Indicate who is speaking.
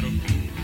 Speaker 1: Claro.